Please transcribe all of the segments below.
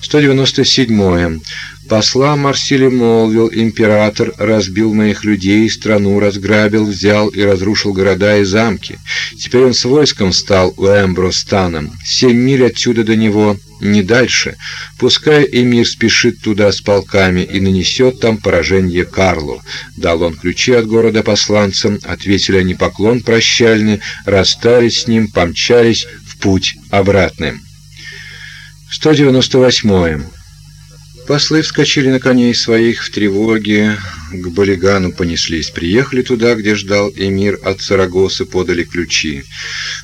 197. Посла Марсилий молвил, император разбил моих людей, страну разграбил, взял и разрушил города и замки. Теперь он с войском стал у Эмбростаном. Семь миль отсюда до него, не дальше. Пускай эмир спешит туда с полками и нанесет там поражение Карлу. Дал он ключи от города посланцам, ответили они поклон прощальный, расстались с ним, помчались в путь обратным. 198. Послы вскочили на коней своих в тревоге, к Балигану понеслись. Приехали туда, где ждал эмир от Сарагосы, подали ключи.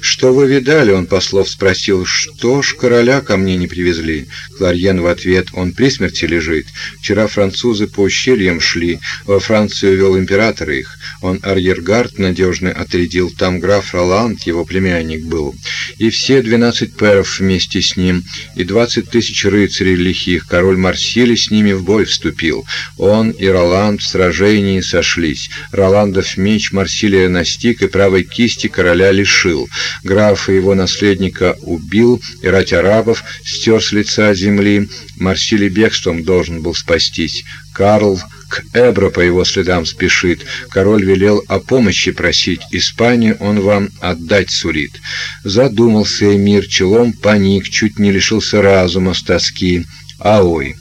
«Что вы видали?» — он послов спросил. «Что ж короля ко мне не привезли?» Кларьен в ответ. «Он при смерти лежит. Вчера французы по ущельям шли. Во Францию вел император их. Он арьергард надежный отрядил. Там граф Роланд, его племянник, был. И все двенадцать перов вместе с ним. И двадцать тысяч рыцарей лихих. Король Марсилий с ними в бой вступил. Он и Роланд в сражении сошлись. Роландов меч Марсилия настиг и правой кисти короля лишил. Граф и его наследника убил, и рать арабов стер с лица земли. Марсилий бегством должен был спастись. Карл к Эбро по его следам спешит. Король велел о помощи просить. Испанию он вам отдать сурит. Задумался эмир, челом паник, чуть не лишился разума с тоски. А ой!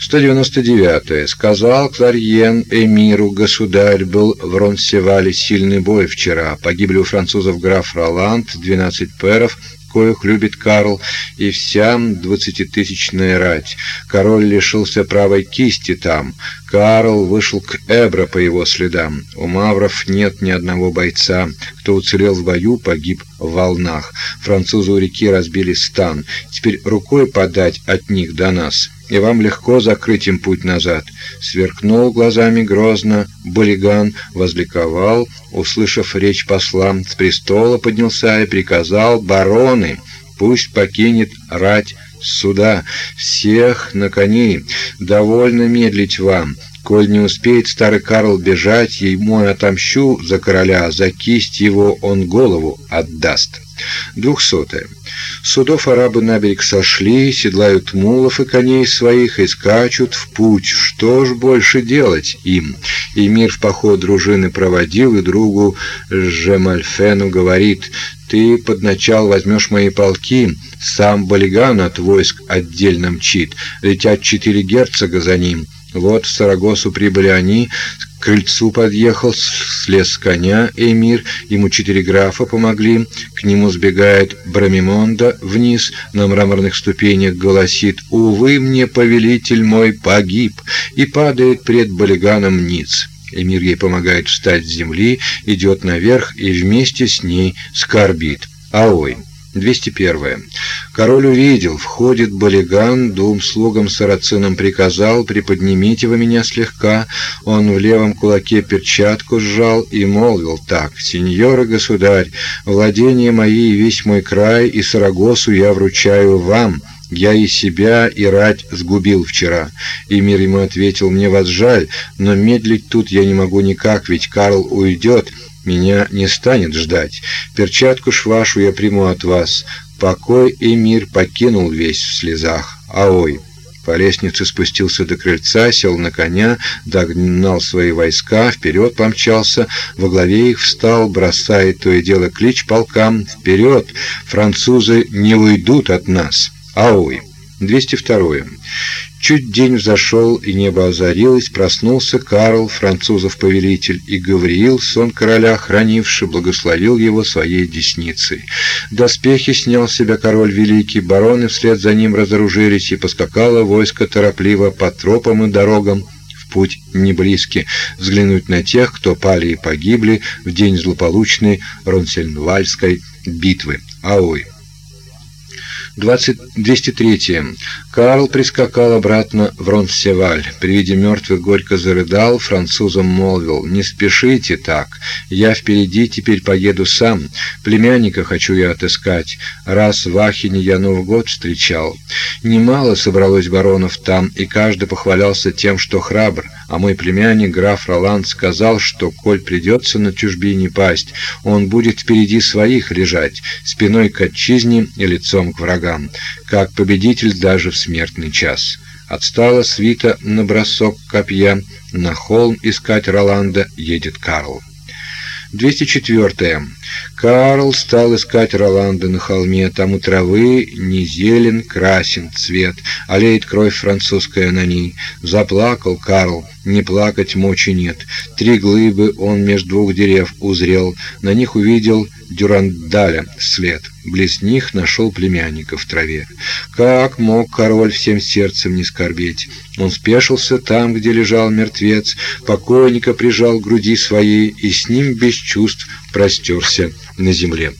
199. -е. Сказал Кларьен эмиру, государь, был в Ронсевале сильный бой вчера. Погибли у французов граф Роланд, 12 перов, коих любит Карл, и вся двадцатитысячная рать. Король лишился правой кисти там. Карл вышел к Эбро по его следам. У мавров нет ни одного бойца. Кто уцелел в бою, погиб в волнах. Французы у реки разбили стан. Теперь рукой подать от них до нас и вам легко закрыть им путь назад. Сверкнул глазами грозно, Болиган возликовал, услышав речь посла, с престола поднялся и приказал бароны, пусть покинет рать суда, всех на коней, довольно медлить вам, Коль не успеет старый Карл бежать, ему я отомщу за короля, за кисть его он голову отдаст. Двухсотое. Судов арабы на берег сошли, седлают мулов и коней своих и скачут в путь. Что ж больше делать им? И мир в поход дружины проводил, и другу Жемальфену говорит, «Ты под начал возьмешь мои полки, сам Балиган от войск отдельно мчит, летят четыре герцога за ним». Вот в Сарагосу прибыли они, к крыльцу подъехал, слез с коня эмир, ему четыре графа помогли, к нему сбегает Брамимонда вниз, на мраморных ступенях голосит «Увы мне, повелитель мой, погиб!» и падает пред Балиганом ниц. Эмир ей помогает встать с земли, идет наверх и вместе с ней скорбит. Аой! 201. Король увидел, входит Балиган, двум слугам сарацинам приказал, приподнимите вы меня слегка. Он в левом кулаке перчатку сжал и молвил так, сеньор и государь, владение мои и весь мой край и Сарагосу я вручаю вам. Я и себя, и рать сгубил вчера. И мир ему ответил, мне вас жаль, но медлить тут я не могу никак, ведь Карл уйдет, меня не станет ждать. Перчатку ж вашу я приму от вас. Покой и мир покинул весь в слезах. Аой! По лестнице спустился до крыльца, сел на коня, догнал свои войска, вперед помчался, во главе их встал, бросая то и дело клич полкам «Вперед! Французы не уйдут от нас!» Аой! 202. Чуть день взошел, и небо озарилось, проснулся Карл, французов повелитель, и Гавриил, сон короля, хранивший, благословил его своей десницей. Доспехи снял себя король великий, бароны вслед за ним разоружились, и поскакало войско торопливо по тропам и дорогам, в путь не близкий, взглянуть на тех, кто пали и погибли в день злополучной Ронсельнвальской битвы. Аой! 20, 203. Карл прискакал обратно в Ронсеваль. При виде мертвых горько зарыдал, французам молвил, «Не спешите так, я впереди теперь поеду сам, племянника хочу я отыскать, раз в Ахине я Новый год встречал». Немало собралось баронов там, и каждый похвалялся тем, что храбр, а мой племянник, граф Роланд, сказал, что, коль придется на чужбине пасть, он будет впереди своих лежать, спиной к отчизне и лицом к врагам. как победитель даже в смертный час. Отстала свита на бросок копья, на холм искать Роланда едет Карл. 204. Карл стал искать Роланда на холме. Там у травы не зелен, красен цвет, олеет кровь французская на ней. Заплакал Карл, не плакать мочи нет. Три глыбы он между двух дерев узрел, на них увидел Дюрандаля след. Близ них нашел племянника в траве. Как мог король всем сердцем не скорбеть? Он спешился там, где лежал мертвец, покойника прижал к груди своей и с ним без чувств простерся на земле.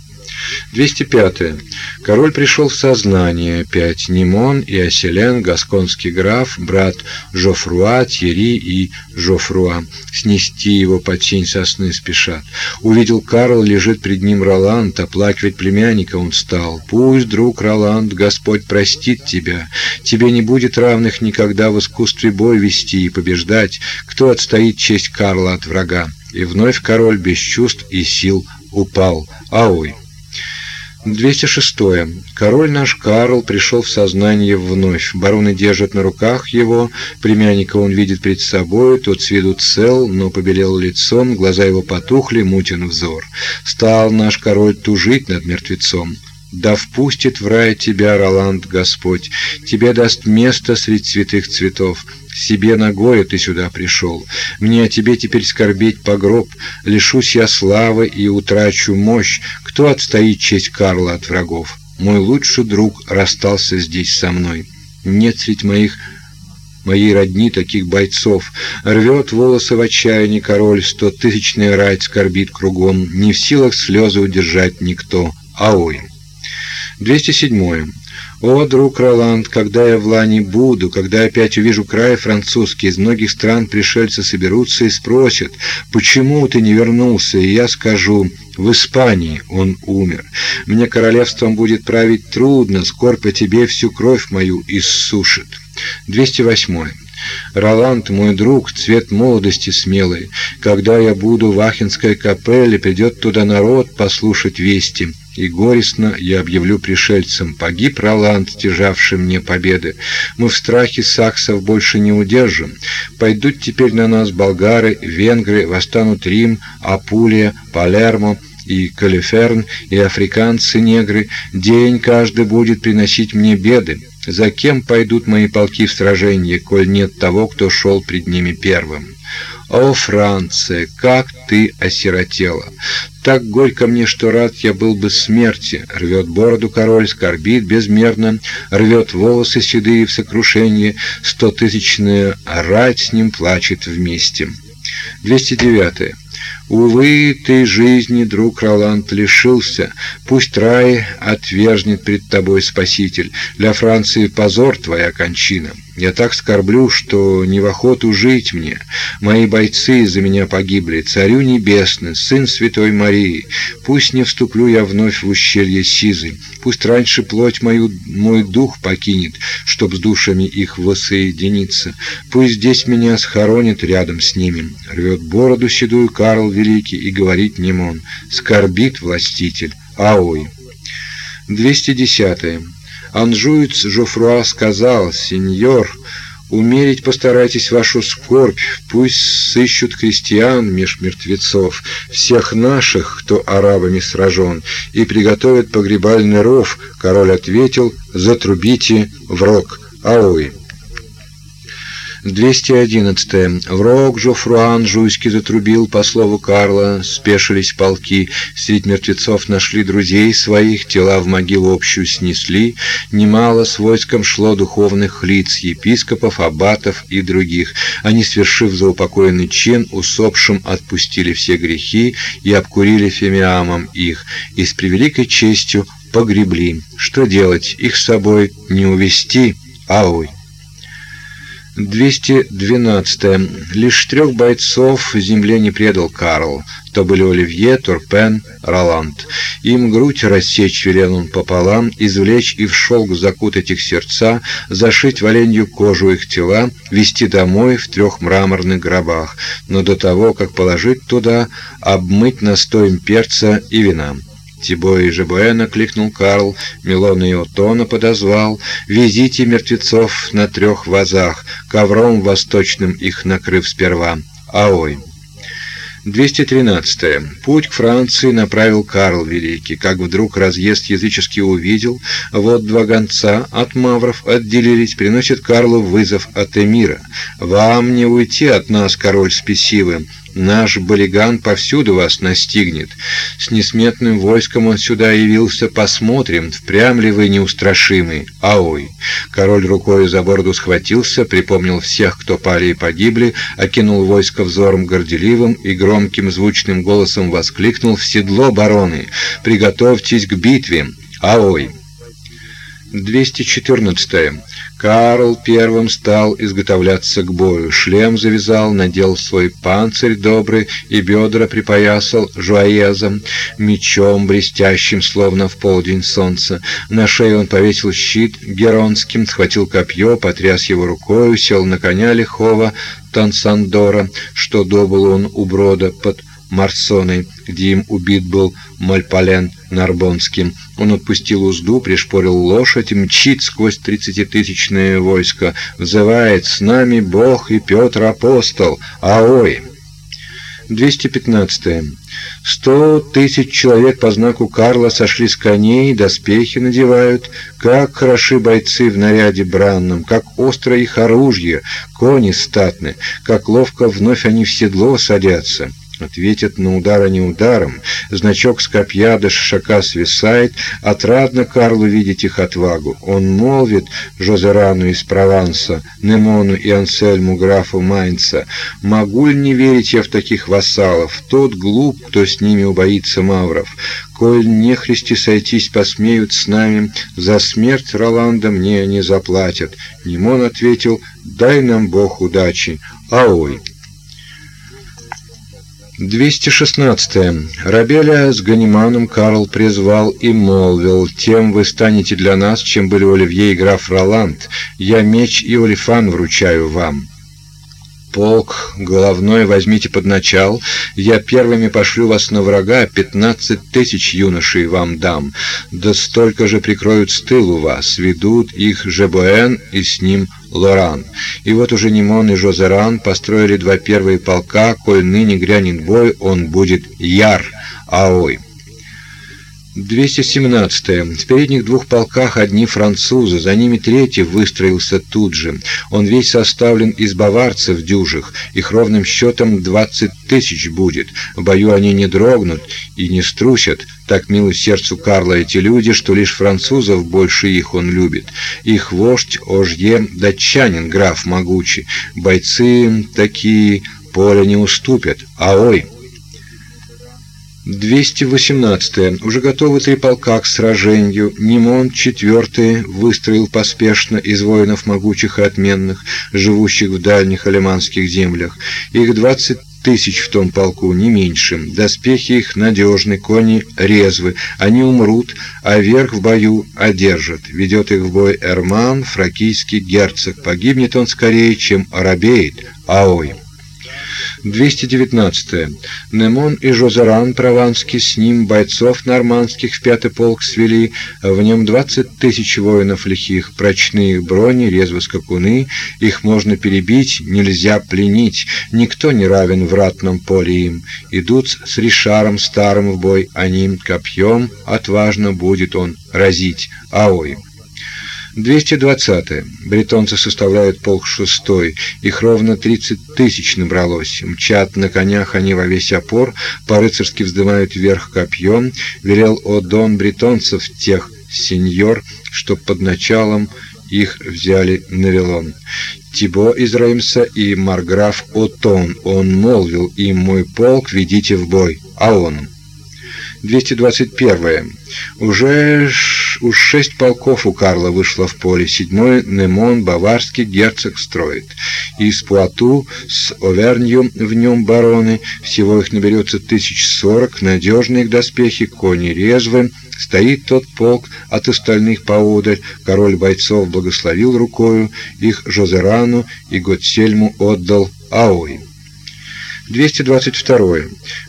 205. Король пришел в сознание опять. Нимон и Оселен, гасконский граф, брат Жофруа, Тьери и Жофруа. Снести его под тень сосны спешат. Увидел Карл, лежит пред ним Роланд, оплакивать племянника он стал. Пусть, друг Роланд, Господь простит тебя. Тебе не будет равных никогда в искусстве бой вести и побеждать. Кто отстоит честь Карла от врага? И вновь король без чувств и сил упал. Аой! 206. Король наш Карл пришел в сознание вновь. Бароны держат на руках его, племянника он видит перед собой, тот с виду цел, но побелел лицом, глаза его потухли, мутен взор. Стал наш король тужить над мертвецом. Да впустит в рай тебя, Роланд, Господь, тебе даст место среди святых цветов. Себе ногою ты сюда пришел. Мне о тебе теперь скорбеть по гроб. Лишусь я славы и утрачу мощь. Кто отстоит честь Карла от врагов? Мой лучший друг расстался здесь со мной. Нет среди моих моей родни таких бойцов. Рвет волосы в отчаянии король, стотысячный рай скорбит кругом, не в силах слезы удержать никто. Аой. 207. О, друг Роланд, когда я в Лане буду, когда опять увижу край французский, из многих стран пришельцы соберутся и спросят, почему ты не вернулся, и я скажу, в Испании он умер. Мне королевством будет править трудно, скорбь по тебе всю кровь мою иссушит. 208. Роланд, мой друг, цвет молодости смелый. Когда я буду в Ахенской капелле, придет туда народ послушать вести и горестно я объявлю пришельцам: погиб Роланд, стяжавший мне победы. Мы в страхе саксов больше не удержим. Пойдут теперь на нас болгары, венгры, восстанут Рим, Апулия, Палермо и Калиферн, и африканцы-негры. День каждый будет приносить мне беды. За кем пойдут мои полки в сражение, коль нет того, кто шел пред ними первым? О, Франция, как ты осиротела! Так горько мне, что рад я был бы смерти. Рвет бороду король, скорбит безмерно, рвет волосы седые в сокрушении, стотысячная рать с ним плачет вместе. 209. Увы, ты жизни, друг Роланд, лишился. Пусть рай отвержнет пред тобой Спаситель. Для Франции позор твоя кончина. Я так скорблю, что не в охоту жить мне. Мои бойцы за меня погибли. Царю небесный, сын Святой Марии. Пусть не вступлю я вновь в ущелье Сизы. Пусть раньше плоть мою мой дух покинет, чтоб с душами их воссоединиться. Пусть здесь меня схоронит рядом с ними. Рвет бороду седую Карл Великий и говорит Немон. Скорбит властитель. Аой. 210. Анжуец Жофруа сказал, «Сеньор, умерить постарайтесь вашу скорбь, пусть сыщут крестьян меж мертвецов, всех наших, кто арабами сражен, и приготовят погребальный ров». Король ответил, «Затрубите в рог, аой». 211. В рог Жофруан жуйски затрубил, по слову Карла, спешились полки, среди мертвецов нашли друзей своих, тела в могилу общую снесли, немало с войском шло духовных лиц, епископов, аббатов и других. Они, свершив заупокоенный чин, усопшим отпустили все грехи и обкурили фемиамом их, и с превеликой честью погребли. Что делать? Их с собой не увести, ой. 212. Лишь трех бойцов земле не предал Карл. То были Оливье, Турпен, Роланд. Им грудь рассечь велел он пополам, извлечь и в шелк закутать их сердца, зашить в оленью кожу их тела, вести домой в трех мраморных гробах, но до того, как положить туда, обмыть настоем перца и вина. Тибо и Жебуэна кликнул Карл, Милона и Отона подозвал. «Везите мертвецов на трех вазах, ковром восточным их накрыв сперва. Аой!» 213. Путь к Франции направил Карл Великий, как вдруг разъезд языческий увидел, вот два гонца от мавров отделились, приносят Карлу вызов от эмира. «Вам не уйти от нас, король спесивый, Наш Балиган повсюду вас настигнет. С несметным войском он сюда явился, посмотрим, впрямь ли вы неустрашимый. Аой!» Король рукой за бороду схватился, припомнил всех, кто пали и погибли, окинул войско взором горделивым и громким звучным голосом воскликнул «В седло, бароны! Приготовьтесь к битве! Аой!» 214. Карл первым стал изготовляться к бою. Шлем завязал, надел свой панцирь добрый и бедра припоясал жуаезом, мечом блестящим, словно в полдень солнца. На шею он повесил щит геронским, схватил копье, потряс его рукой, сел на коня лихого Тансандора, что добыл он у брода под Марсоной, где им убит был Мальпален Нарбонским. Он отпустил узду, пришпорил лошадь мчит сквозь тридцатитысячное войско. Взывает «С нами Бог и Петр Апостол! Аой!» 215. Сто тысяч человек по знаку Карла сошли с коней, доспехи надевают. Как хороши бойцы в наряде бранном, как остро их оружие, кони статны, как ловко вновь они в седло садятся. Ответят на удар, а не ударом. Значок с копья до шишака свисает. Отрадно Карлу видеть их отвагу. Он молвит Жозерану из Прованса, Немону и Ансельму графу Майнца. Могу ли не верить я в таких вассалов? Тот глуп, кто с ними убоится мавров. Коль нехристи сойтись посмеют с нами, за смерть Роланда мне не заплатят. Немон ответил, дай нам Бог удачи. Аой! 216. Рабеля с Ганиманом Карл призвал и молвил, «Тем вы станете для нас, чем были Оливье и граф Роланд. Я меч и олифан вручаю вам». Полк головной возьмите под начал, я первыми пошлю вас на врага, пятнадцать тысяч юношей вам дам, да столько же прикроют с тылу вас, ведут их Жебуэн и с ним Лоран. И вот уже Нимон и Жозеран построили два первые полка, коль ныне грянет бой, он будет яр, аой. 217. В передних двух полках одни французы, за ними третий выстроился тут же. Он весь составлен из баварцев дюжих, их ровным счетом 20 тысяч будет. В бою они не дрогнут и не струсят, так милы сердцу Карла эти люди, что лишь французов больше их он любит. Их вождь Ожье датчанин, граф могучий. Бойцы такие поля не уступят. А ой! 218. Уже готовы три полка к сражению. Нимон четвертый выстроил поспешно из воинов могучих и отменных, живущих в дальних алиманских землях. Их двадцать тысяч в том полку, не меньше. Доспехи их надежны, кони резвы. Они умрут, а верх в бою одержат. Ведет их в бой Эрман, фракийский герцог. Погибнет он скорее, чем оробеет. Аой. 219. Немон и Жозеран Прованский с ним бойцов нормандских в пятый полк свели, в нем двадцать тысяч воинов лихих, прочные брони, резво скакуны, их можно перебить, нельзя пленить, никто не равен в ратном поле им. Идут с Ришаром старым в бой, они копьем отважно будет он разить, аой. 220. -е. Бретонцы составляют полк шестой. Их ровно 30 тысяч набралось. Мчат на конях они во весь опор, по-рыцарски вздымают вверх копьем. Велел дон бретонцев тех сеньор, что под началом их взяли на Вилон. Тибо из Реймса и Марграф Отон. Он молвил им, мой полк ведите в бой. А он... 221. Уже уж шесть полков у Карла вышло в поле. Седьмой Немон, баварский герцог, строит. Из Пуату с Овернью в нем бароны. Всего их наберется тысяч сорок. Надежные их доспехи, кони резвы. Стоит тот полк от остальных поодаль. Король бойцов благословил рукою. Их Жозерану и Готсельму отдал Аой. 222.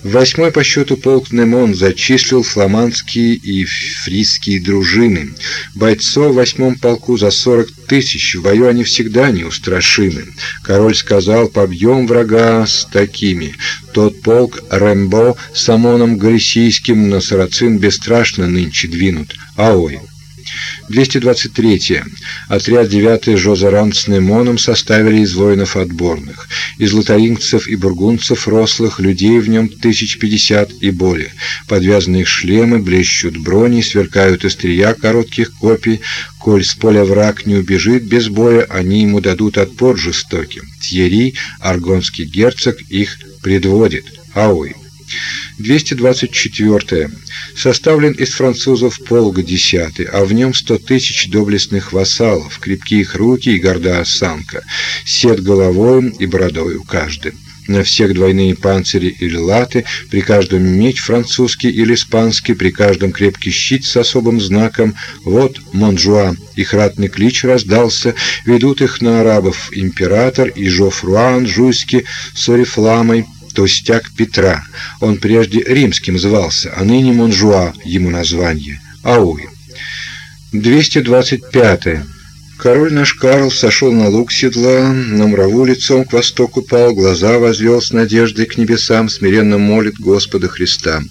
Восьмой по счету полк Немон зачислил фламандские и фрисские дружины. Бойцов в восьмом полку за 40 тысяч, в бою они всегда неустрашимы. Король сказал, побьем врага с такими. Тот полк Рэмбо с Амоном Галисийским на Сарацин бесстрашно нынче двинут. Аой. 223. Отряд 9 Жозеран с Немоном составили из воинов отборных. Из лотарингцев и бургундцев рослых, людей в нем тысяч пятьдесят и более. Подвязанные шлемы, блещут брони, сверкают острия коротких копий. Коль с поля враг не убежит без боя, они ему дадут отпор жестоким. Тьери, аргонский герцог, их предводит. Аой. 224. Составлен из французов полк десятый, а в нем сто тысяч доблестных вассалов, крепкие их руки и горда осанка, сед головой и бородой каждый. На всех двойные панцири или латы, при каждом меч французский или испанский, при каждом крепкий щит с особым знаком. Вот Монжуа, их ратный клич раздался, ведут их на арабов император и Жоффруа Анжуйский с орифламой, Толстяк Петра. Он прежде римским звался, а ныне Монжуа ему название. Ауи. 225. -е. Король наш Карл сошел на луг седла, на мраву лицом к востоку пал, глаза возвел с надеждой к небесам, смиренно молит Господа Христа.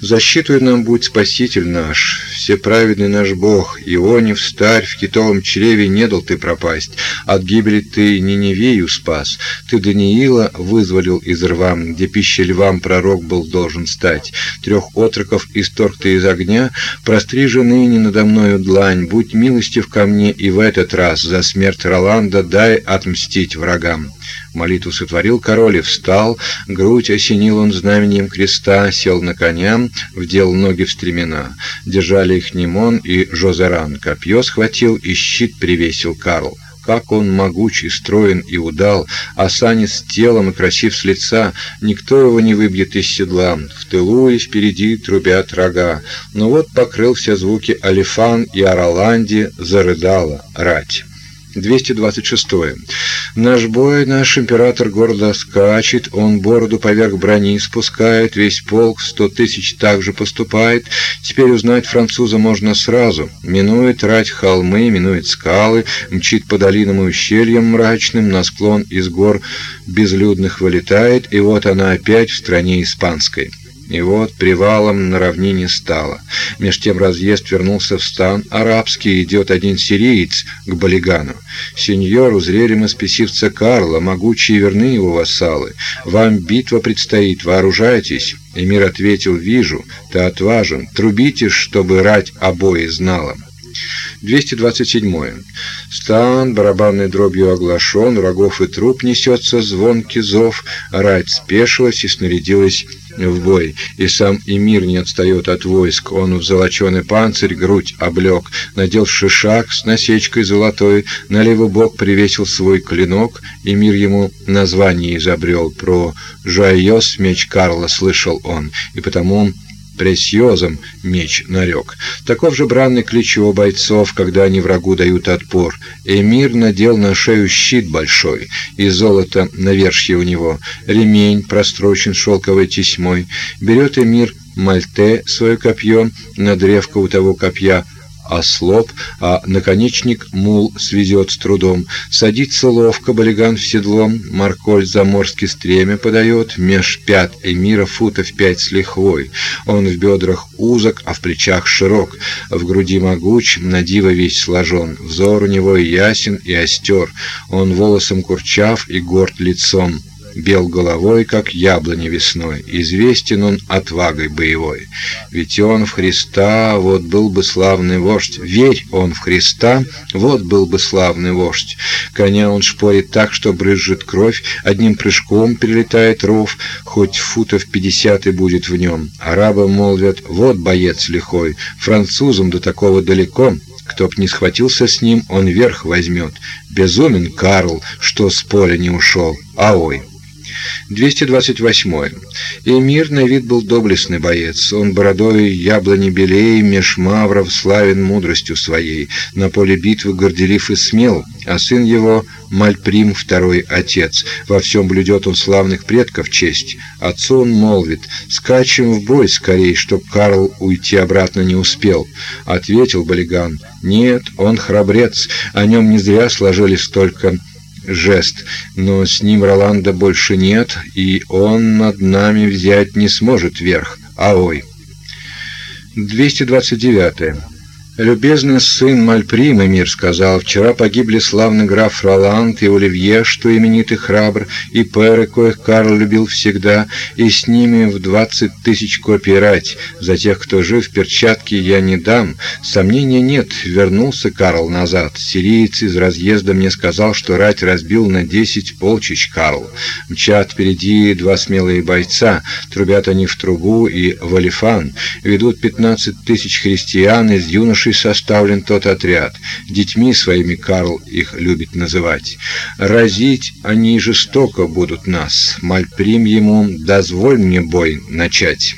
Защитуй нам будь Спаситель наш, всеправедный наш Бог, Ионе старь в китовом чреве не дал ты пропасть, от гибели ты Ниневею спас, ты Даниила вызволил из рва, где пища львам пророк был должен стать, трех отроков исторг ты из огня, прострижи ныне надо мною длань, будь милостив ко мне и в этот раз за смерть Роланда дай отмстить врагам. Молитву сотворил король и встал, грудь осенил он знаменем креста, сел на коня, вдел ноги в стремена. Держали их Немон и Жозеран, копье схватил и щит привесил Карл. Как он могучий, строен и удал, осанец телом и красив с лица, никто его не выбьет из седла. В тылу и впереди трубят рога. Но вот покрыл все звуки Алифан и Араланди, зарыдала рать. 226. Наш бой, наш император гордо скачет, он бороду поверх брони спускает, весь полк сто тысяч также поступает. Теперь узнать француза можно сразу. Минует рать холмы, минует скалы, мчит по долинам и ущельям мрачным, на склон из гор безлюдных вылетает, и вот она опять в стране испанской. И вот привалом на равнине стало. Меж тем разъезд вернулся в стан арабский, идет один сириец к Балигану. «Сеньор, узрели мы спесивца Карла, могучие верны его вассалы. Вам битва предстоит, вооружайтесь». Эмир ответил, «Вижу, ты отважен, трубите, чтобы рать обои знала». 227. Стан барабанной дробью оглашен, врагов и труп несется звонкий зов, рать спешилась и снарядилась в бой, и сам Эмир не отстает от войск. Он в золоченый панцирь грудь облег, надел шишак с насечкой золотой, на левый бок привесил свой клинок, Эмир ему название изобрел. Про Жайос меч Карла слышал он, и потому он пресьозом меч нарек. Таков же бранный клич его бойцов, когда они врагу дают отпор. Эмир надел на шею щит большой, и золото навершье у него, ремень прострочен шелковой тесьмой. Берет Эмир мальте свое копье, на древко у того копья ослоп, а наконечник мул свезет с трудом. Садится ловко балиган в седло, Марколь заморский стремя подает, меж пят эмира футов пять с лихвой. Он в бедрах узок, а в плечах широк, в груди могуч, на диво весь сложен. Взор у него ясен и остер, он волосом курчав и горд лицом бел головой, как яблони весной, известен он отвагой боевой. Ведь он в Христа, вот был бы славный вождь, верь он в Христа, вот был бы славный вождь. Коня он шпорит так, что брызжет кровь, одним прыжком перелетает ров, хоть футов пятьдесят и будет в нем. Арабы молвят, вот боец лихой, французам до такого далеко, кто б не схватился с ним, он верх возьмет. Безумен Карл, что с поля не ушел. Аой! 228. Эмир на вид был доблестный боец. Он бородой яблони белей, меж мавров славен мудростью своей. На поле битвы горделив и смел, а сын его Мальприм второй отец. Во всем блюдет он славных предков честь. Отцу он молвит, скачем в бой скорей, чтоб Карл уйти обратно не успел. Ответил Балиган, нет, он храбрец, о нем не зря сложили столько жест, но с ним Роланда больше нет, и он над нами взять не сможет верх. Аой. 229. «Любезный сын Мальприма, мир сказал, вчера погибли славный граф Роланд и Оливье, что именитый храбр, и Перы, коих Карл любил всегда, и с ними в двадцать тысяч копий рать. За тех, кто жив, перчатки я не дам. Сомнения нет, вернулся Карл назад. Сириец из разъезда мне сказал, что рать разбил на десять полчищ Карл. Мчат впереди два смелые бойца, трубят они в трубу и в алифан, ведут пятнадцать тысяч христиан из юношей, юношей составлен тот отряд. Детьми своими Карл их любит называть. Разить они жестоко будут нас. Мальприм ему, дозволь мне бой начать».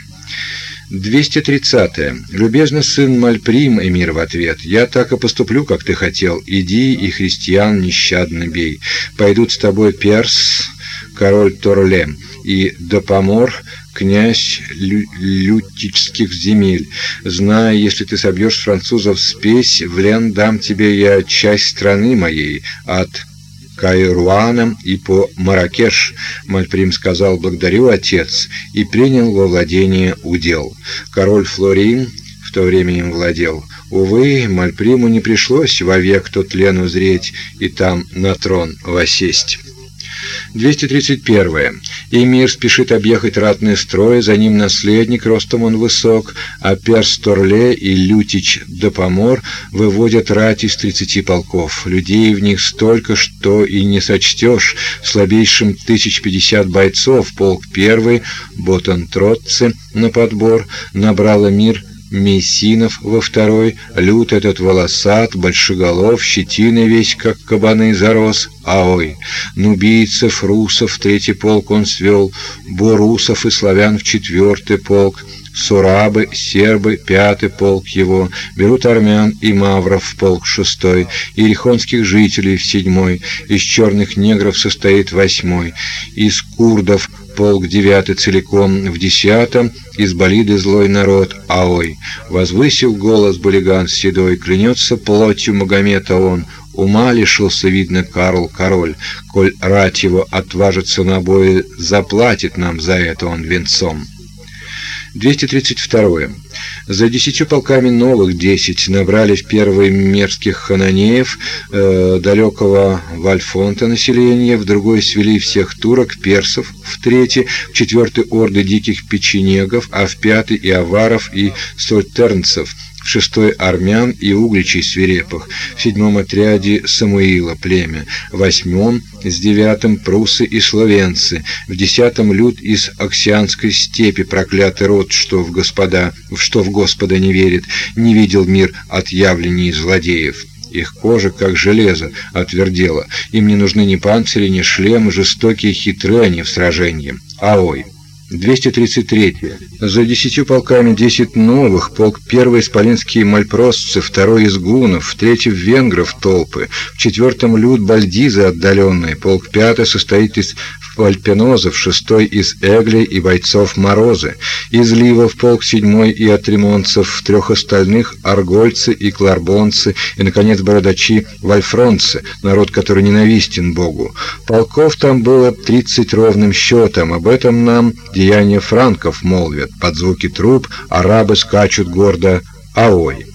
230. -е. Любезный сын Мальприм, эмир в ответ, я так и поступлю, как ты хотел. Иди и христиан нещадно бей. Пойдут с тобой Перс, король Торле, и Допомор, князь лю лютических земель. Зная, если ты собьешь французов спесь, в лен дам тебе я часть страны моей от Кайруана и по Маракеш, Мальприм сказал «благодарю, отец», и принял во владение удел. Король Флорин в то время им владел. Увы, Мальприму не пришлось вовек тот лен узреть и там на трон восесть. 231. Эмир спешит объехать ратные строи, за ним наследник, ростом он высок, а Перс Торле и Лютич Допомор выводят рать из тридцати полков. Людей в них столько, что и не сочтешь. Слабейшим тысяч пятьдесят бойцов, полк первый, Ботан Тротце на подбор, набрала мир Мессинов во второй, лют этот волосат, большеголов, щетиной весь, как кабаны зарос, а ой, нубийцев, русов третий полк он свел, борусов и славян в четвертый полк, Сурабы, сербы, пятый полк его, берут армян и мавров в полк шестой, ирихонских жителей в седьмой, из черных негров состоит восьмой, из курдов полк девятый целиком в десятом, из болиды злой народ, аой. Возвысил голос Булиган седой, клянется плотью Магомета он, Ума лишился, видно, Карл Король, коль рать его отважится на бой, заплатит нам за это он венцом. 232. За десятью полками новых десять набрали в первый мерзких хананеев, э, далекого Вальфонта населения, в другой свели всех турок, персов, в третий, в четвертый орды диких печенегов, а в пятый и аваров, и сольтернцев – шестой армян и угличей свирепых, в седьмом отряде Самуила племя, восьмом с девятым прусы и словенцы, в десятом люд из Оксианской степи проклятый род, что в господа, что в Господа не верит, не видел мир отъявлений злодеев. Их кожа, как железо, отвердела. Им не нужны ни панцири, ни шлемы, жестокие хитрые они в сражении. Аой! 233. За десятью полками десять новых, полк первый исполинские мальпросцы, второй из гунов, третий венгров толпы, в четвертом люд бальдизы отдаленные, полк пятый состоит из альпинозов, шестой из эглей и бойцов морозы, из ливов полк седьмой и от ремонцев, трех остальных аргольцы и кларбонцы, и, наконец, бородачи вальфронцы, народ, который ненавистен Богу. Полков там было тридцать ровным счетом, об этом нам деяния франков молвят. Под звуки труб арабы скачут гордо «Аой!».